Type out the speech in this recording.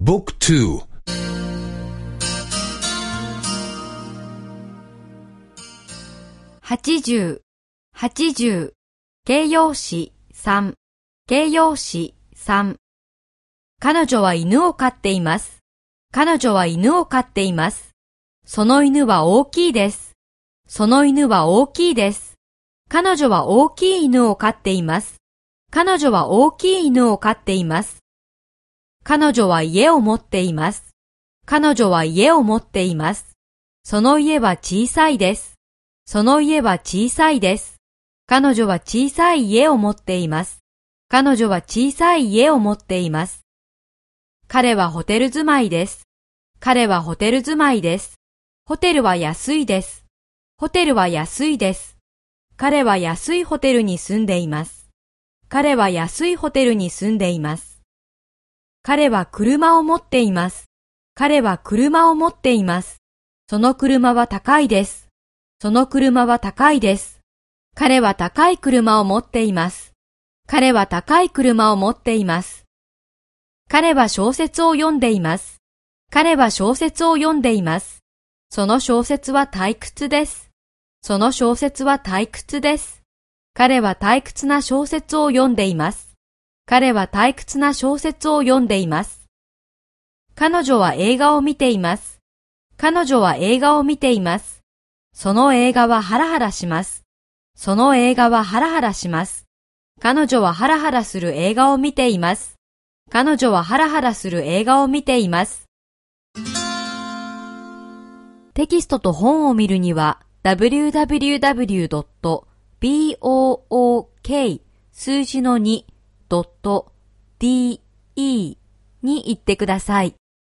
Book 2八十、八十、形容詞三、形容詞三。彼女は犬を飼っています。彼女は犬を飼っています。その犬は大きいです。その犬は大きいです。彼女は大きい犬を飼っています。彼女は大きい犬を飼っています。彼女は家を持っています。彼女は家を持っています。その家は小さいです。その家は小さいです。彼女は小さい家を持っています。彼女は小さい家を持っています。彼はホテル住まいです。彼はホテル住まいです。ホテルは安いです。ホテルは安いです。彼は安いホテルに住んでいます。彼は安いホテルに住んでいます。彼は車を持っています。彼は車を持っています。その車は高いです。その車は高いです。彼は高い車を持っています。彼は高い車を持っています。彼は小説を読んでいます。彼は小説を読んでいます。その小説は退屈です。その小説は退屈です。彼は退屈な小説を読んでいます。彼は退屈な小説を読んでいます。彼女は映画を見ています。彼女は映画を見ています。その映画はハラハラします。その映画はハラハラします。彼女はハラハラする映画を見ています。彼女はハラハラする映画を見ています。テキストと本を見るには www.book 数字の .de に行ってください。